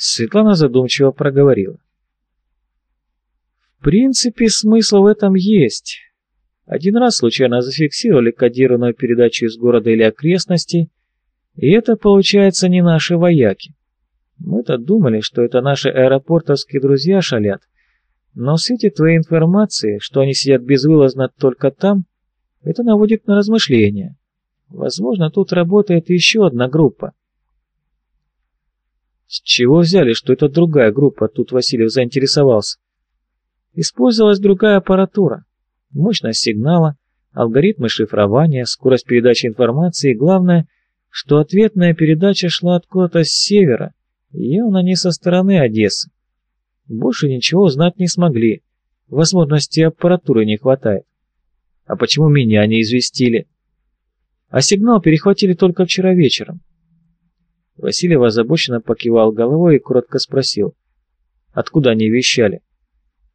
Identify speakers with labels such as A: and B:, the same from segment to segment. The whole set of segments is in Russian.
A: Светлана задумчиво проговорила. В принципе, смысл в этом есть. Один раз случайно зафиксировали кодированную передачу из города или окрестностей, и это, получается, не наши вояки. Мы-то думали, что это наши аэропортовские друзья шалят, но в свете твоей информации, что они сидят безвылазно только там, это наводит на размышления. Возможно, тут работает еще одна группа. С чего взяли, что это другая группа? Тут Васильев заинтересовался. Использовалась другая аппаратура. Мощность сигнала, алгоритмы шифрования, скорость передачи информации и, главное, что ответная передача шла откуда-то с севера, явно не со стороны Одессы. Больше ничего узнать не смогли. Возможности аппаратуры не хватает. А почему меня не известили? А сигнал перехватили только вчера вечером. Василий озабоченно покивал головой и коротко спросил. Откуда они вещали?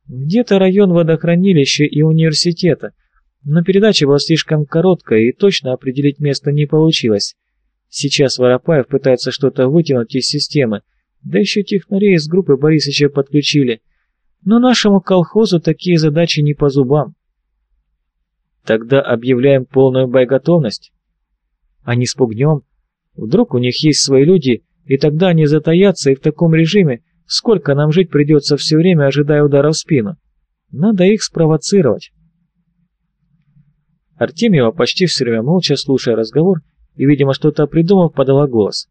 A: Где-то район водохранилища и университета, но передача была слишком короткая и точно определить место не получилось. Сейчас Воропаев пытается что-то вытянуть из системы, да еще технарей из группы Борисовича подключили. Но нашему колхозу такие задачи не по зубам. Тогда объявляем полную боеготовность. А не спугнем. Вдруг у них есть свои люди, и тогда они затаятся, и в таком режиме сколько нам жить придется все время, ожидая удара в спину. Надо их спровоцировать. Артемьева почти все время молча слушая разговор и, видимо, что-то придумав, подала голос.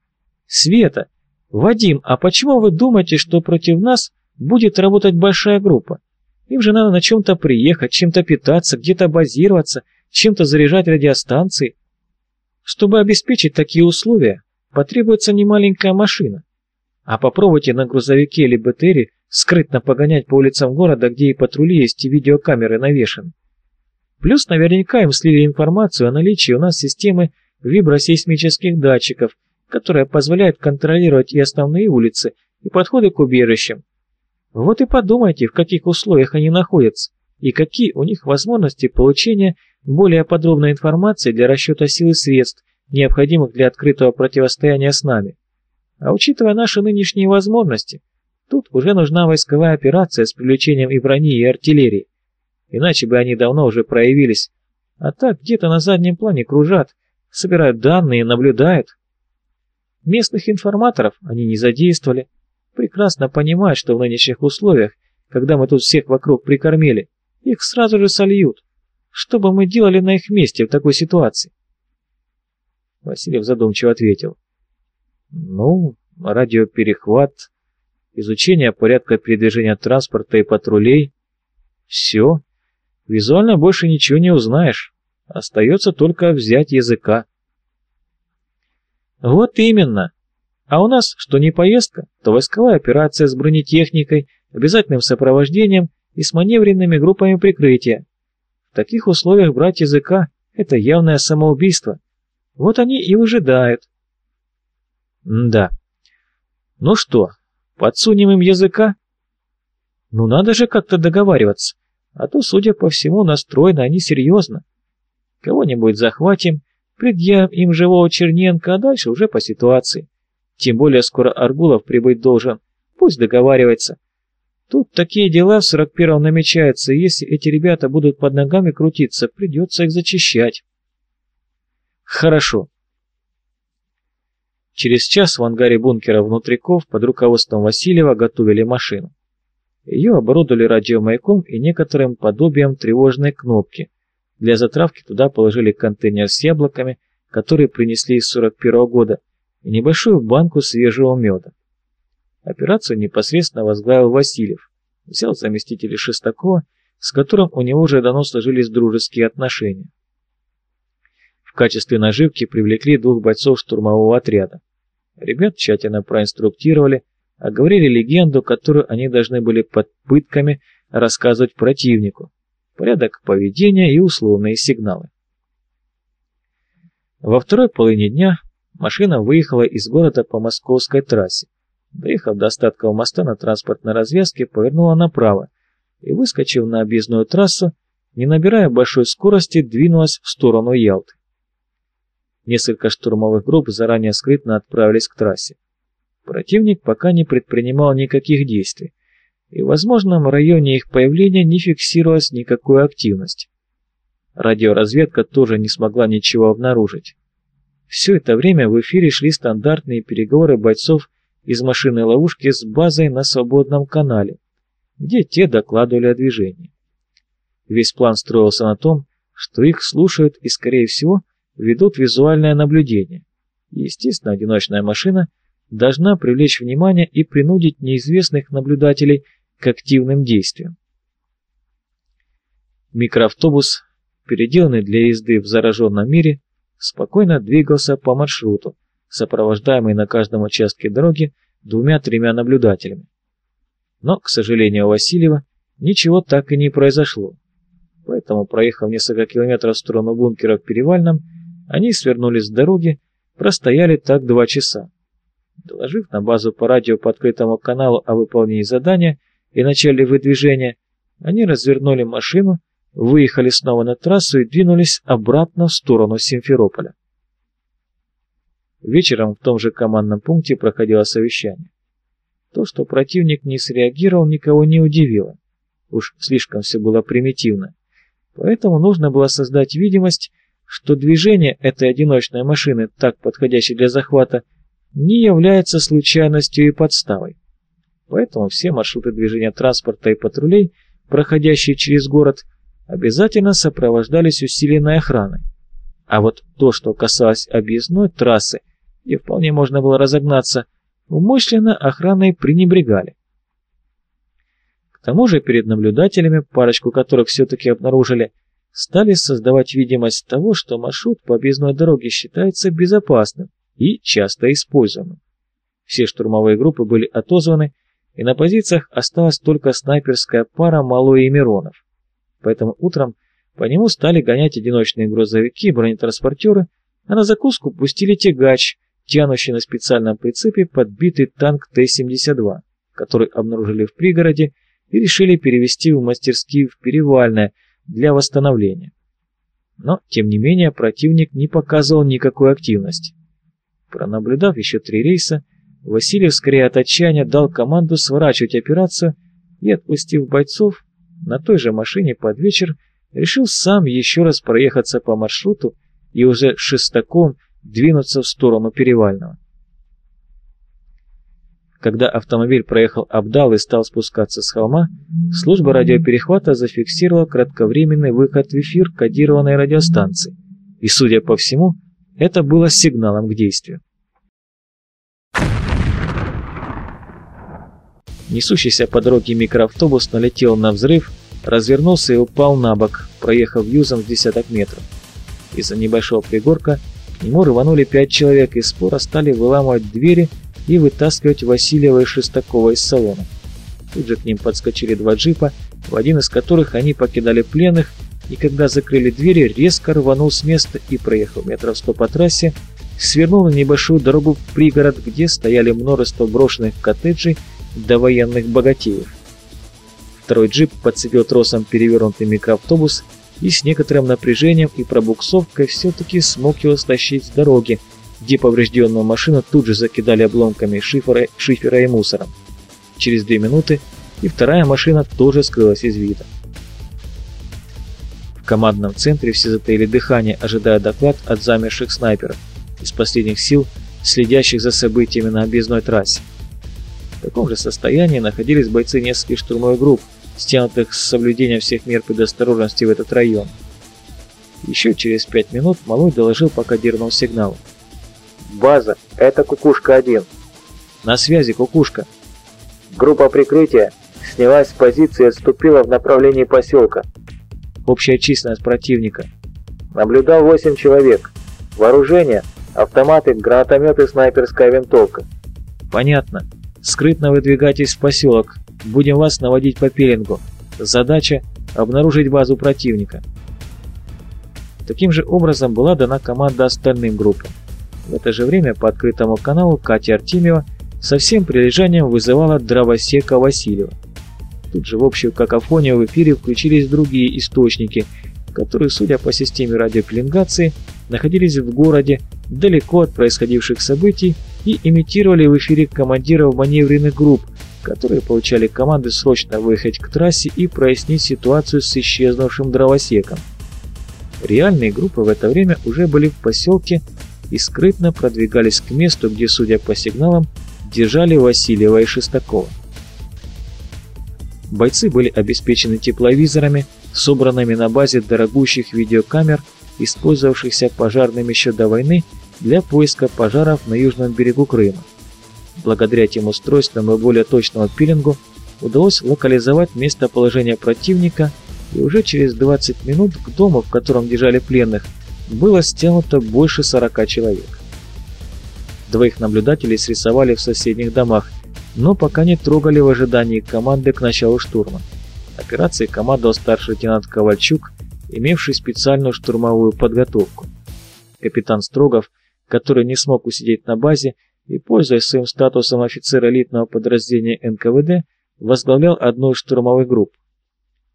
A: «Света! Вадим, а почему вы думаете, что против нас будет работать большая группа? Им же надо на чем-то приехать, чем-то питаться, где-то базироваться, чем-то заряжать радиостанции. Чтобы обеспечить такие условия, потребуется немаленькая машина. А попробуйте на грузовике или БТРе скрытно погонять по улицам города, где и патрули есть, и видеокамеры навешаны. Плюс наверняка им слили информацию о наличии у нас системы вибросейсмических датчиков, которая позволяет контролировать и основные улицы, и подходы к убежищам. Вот и подумайте, в каких условиях они находятся, и какие у них возможности получения более подробной информации для расчета сил и средств, необходимых для открытого противостояния с нами. А учитывая наши нынешние возможности, тут уже нужна войсковая операция с привлечением и брони, и артиллерии. Иначе бы они давно уже проявились. А так где-то на заднем плане кружат, собирают данные, наблюдают. Местных информаторов они не задействовали, прекрасно понимают, что в нынешних условиях, когда мы тут всех вокруг прикормили, их сразу же сольют. Что бы мы делали на их месте в такой ситуации? Васильев задумчиво ответил. Ну, радиоперехват, изучение порядка передвижения транспорта и патрулей. Все. Визуально больше ничего не узнаешь. Остается только взять языка. Вот именно. А у нас, что не поездка, то войсковая операция с бронетехникой, обязательным сопровождением и с маневренными группами прикрытия. В таких условиях брать языка – это явное самоубийство. Вот они и выжидают. М да. Ну что, подсунем им языка? Ну надо же как-то договариваться, а то, судя по всему, настроены они серьезно. Кого-нибудь захватим, предъявим им живого Черненко, а дальше уже по ситуации. Тем более скоро Аргулов прибыть должен, пусть договаривается. Тут такие дела в 41-м намечаются, и если эти ребята будут под ногами крутиться, придется их зачищать. Хорошо. Через час в ангаре бункера внутриков под руководством Васильева готовили машину. Ее оборудовали радиомаяком и некоторым подобием тревожной кнопки. Для затравки туда положили контейнер с яблоками, который принесли из 41 -го года, и небольшую банку свежего меда. Операцию непосредственно возглавил Васильев, взял заместителя Шестакова, с которым у него уже давно сложились дружеские отношения. В качестве наживки привлекли двух бойцов штурмового отряда. Ребят тщательно проинструктировали, оговорили легенду, которую они должны были под пытками рассказывать противнику, порядок поведения и условные сигналы. Во второй половине дня машина выехала из города по московской трассе, Доехав до остатков моста на транспортной развязке, повернула направо и, выскочив на объездную трассу, не набирая большой скорости, двинулась в сторону Ялты. Несколько штурмовых групп заранее скрытно отправились к трассе. Противник пока не предпринимал никаких действий, и в возможном районе их появления не фиксировалась никакой активности. Радиоразведка тоже не смогла ничего обнаружить. Все это время в эфире шли стандартные переговоры бойцов из машины ловушки с базой на свободном канале, где те докладывали о движении. Весь план строился на том, что их слушают и, скорее всего, ведут визуальное наблюдение. естественно, одиночная машина должна привлечь внимание и принудить неизвестных наблюдателей к активным действиям. Микроавтобус, переделанный для езды в зараженном мире, спокойно двигался по маршруту, сопровождаемый на каждом участке дороги двумя-тремя наблюдателями. Но, к сожалению, Васильева ничего так и не произошло. Поэтому, проехав несколько километров в сторону бункера в Перевальном, они свернули с дороги, простояли так два часа. Доложив на базу по радио по открытому каналу о выполнении задания и начале выдвижения, они развернули машину, выехали снова на трассу и двинулись обратно в сторону Симферополя. Вечером в том же командном пункте проходило совещание. То, что противник не среагировал, никого не удивило. Уж слишком все было примитивно. Поэтому нужно было создать видимость, что движение этой одиночной машины, так подходящей для захвата, не является случайностью и подставой. Поэтому все маршруты движения транспорта и патрулей, проходящие через город, обязательно сопровождались усиленной охраной. А вот то, что касалось объездной трассы, где вполне можно было разогнаться, умышленно охраной пренебрегали. К тому же перед наблюдателями, парочку которых все-таки обнаружили, стали создавать видимость того, что маршрут по объездной дороге считается безопасным и часто используемым. Все штурмовые группы были отозваны, и на позициях осталась только снайперская пара Малой и Миронов. Поэтому утром по нему стали гонять одиночные грузовики бронетранспортеры, а на закуску пустили тягач, тянущий на специальном прицепе подбитый танк Т-72, который обнаружили в пригороде и решили перевести в мастерские в Перевальное для восстановления. Но, тем не менее, противник не показывал никакой активности. Пронаблюдав еще три рейса, Васильев скорее от отчаяния дал команду сворачивать операцию и, отпустив бойцов, на той же машине под вечер решил сам еще раз проехаться по маршруту и уже шестаком двинуться в сторону Перевального. Когда автомобиль проехал Абдал и стал спускаться с холма, служба радиоперехвата зафиксировала кратковременный выход в эфир кодированной радиостанции. И, судя по всему, это было сигналом к действию. Несущийся по дороге микроавтобус налетел на взрыв, развернулся и упал на бок, проехав юзом в десяток метров. Из-за небольшого пригорка к нему рванули пять человек и споро стали выламывать двери и вытаскивать Васильева и Шестакова из салона. Тут же к ним подскочили два джипа, в один из которых они покидали пленных, и когда закрыли двери, резко рванул с места и, проехал метров сто по трассе, свернул на небольшую дорогу в пригород, где стояли множество брошенных коттеджей до военных богатеев. Второй джип подцепил тросом перевернутый микроавтобус и с некоторым напряжением и пробуксовкой все-таки смог его стащить с дороги, где поврежденную машину тут же закидали обломками шифера, шифера и мусором. Через две минуты и вторая машина тоже скрылась из вида. В командном центре все затаили дыхание, ожидая доклад от замерших снайперов из последних сил, следящих за событиями на объездной трассе. В таком же состоянии находились бойцы нескольких штурмовых групп, стянутых с соблюдением всех мер предосторожности в этот район. Еще через пять минут Малой доложил по кодирному сигналу.
B: База, это Кукушка-1.
A: На связи, Кукушка.
B: Группа прикрытия снялась с позиции и отступила в направлении поселка.
A: Общая численность противника.
B: Наблюдал 8 человек. Вооружение, автоматы, гранатометы, снайперская винтовка.
A: Понятно. Скрытно выдвигайтесь в поселок. Будем вас наводить по пеленгу. Задача – обнаружить базу противника. Таким же образом была дана команда остальным группам. В это же время по открытому каналу Катя Артемьева со всем прилежанием вызывала дровосека Васильева. Тут же в общую какофонию в эфире включились другие источники, которые, судя по системе радиопеленгации, находились в городе, далеко от происходивших событий и имитировали в эфире командиров маневренных групп, которые получали команды срочно выехать к трассе и прояснить ситуацию с исчезнувшим дровосеком. Реальные группы в это время уже были в поселке и скрытно продвигались к месту, где, судя по сигналам, держали Васильева и Шестакова. Бойцы были обеспечены тепловизорами, собранными на базе дорогущих видеокамер, использовавшихся пожарными еще до войны для поиска пожаров на южном берегу Крыма. Благодаря этим устройствам и более точному пилингу удалось локализовать местоположение противника, и уже через 20 минут к дому, в котором держали пленных, было стянуто больше 40 человек. Двоих наблюдателей срисовали в соседних домах, но пока не трогали в ожидании команды к началу штурма. Операцией командовал старший лейтенант Ковальчук, имевший специальную штурмовую подготовку. Капитан Строгов, который не смог усидеть на базе и, пользуясь своим статусом офицера элитного подразделения НКВД, возглавлял одну из штурмовых групп.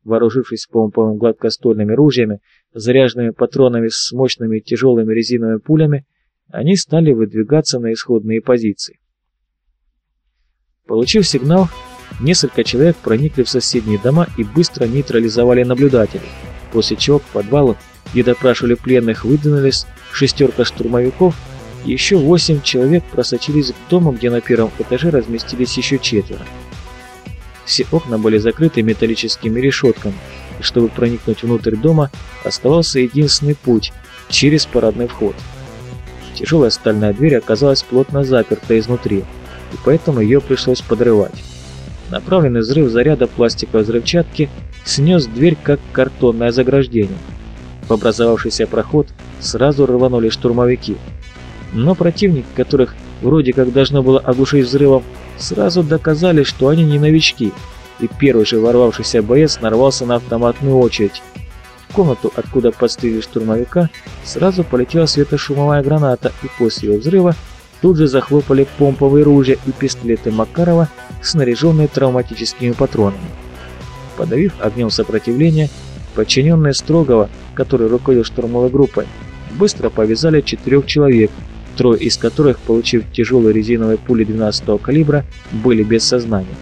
A: Вооружившись помповыми гладкоствольными ружьями, заряженными патронами с мощными тяжелыми резиновыми пулями, они стали выдвигаться на исходные позиции. Получив сигнал, несколько человек проникли в соседние дома и быстро нейтрализовали наблюдателей, после чего к подвалу, где допрашивали пленных, выдвинулись шестерка штурмовиков и еще восемь человек просочились к дому, где на первом этаже разместились еще четверо. Все окна были закрыты металлическими решетками, и чтобы проникнуть внутрь дома, оставался единственный путь – через парадный вход. Тяжелая стальная дверь оказалась плотно заперта изнутри – и поэтому ее пришлось подрывать. Направленный взрыв заряда пластиковой взрывчатки снес дверь как картонное заграждение. В образовавшийся проход сразу рванули штурмовики. Но противник, которых вроде как должно было оглушить взрывом, сразу доказали, что они не новички, и первый же ворвавшийся боец нарвался на автоматную очередь. В комнату, откуда подстрелили штурмовика, сразу полетела светошумовая граната, и после его взрыва Тут же захлопали помповые ружья и пистолеты Макарова, снаряженные травматическими патронами. Подавив огнем сопротивления, подчиненные Строгова, который руководил штурмовой группой, быстро повязали четырех человек, трое из которых, получив тяжелые резиновые пули 12-го калибра, были без сознания.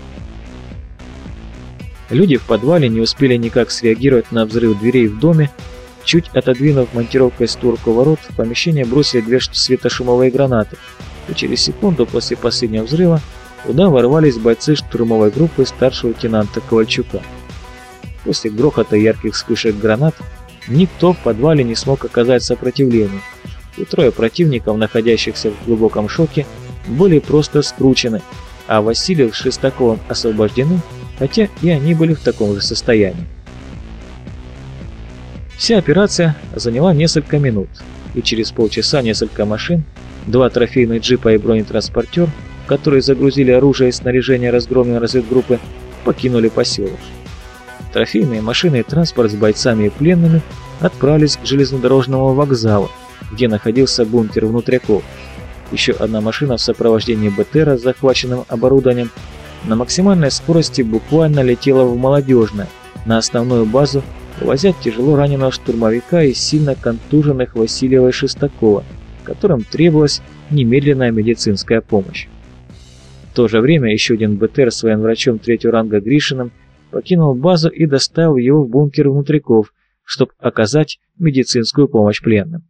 A: Люди в подвале не успели никак среагировать на взрыв дверей в доме, чуть отодвинув монтировкой створку ворот, в помещение бросили две светошумовые гранаты, и через секунду после последнего взрыва туда ворвались бойцы штурмовой группы старшего лейтенанта Ковальчука. После грохота ярких вспышек гранат никто в подвале не смог оказать сопротивление, и трое противников, находящихся в глубоком шоке, были просто скручены, а Васильев с Шестаковым освобождены, хотя и они были в таком же состоянии. Вся операция заняла несколько минут, и через полчаса несколько машин Два трофейных джипа и бронетранспортер, которые загрузили оружие и снаряжение разгромленной разведгруппы, покинули поселок. Трофейные машины и транспорт с бойцами и пленными отправились к железнодорожному вокзалу, где находился бункер внутряков. Еще одна машина в сопровождении БТРа с захваченным оборудованием на максимальной скорости буквально летела в молодежное, на основную базу, возя тяжело раненого штурмовика и сильно контуженных Васильева и Шестакова – которым требовалась немедленная медицинская помощь. В то же время еще один БТР с военврачом третьего ранга Гришиным покинул базу и доставил его в бункер внутриков, чтобы оказать медицинскую помощь пленным.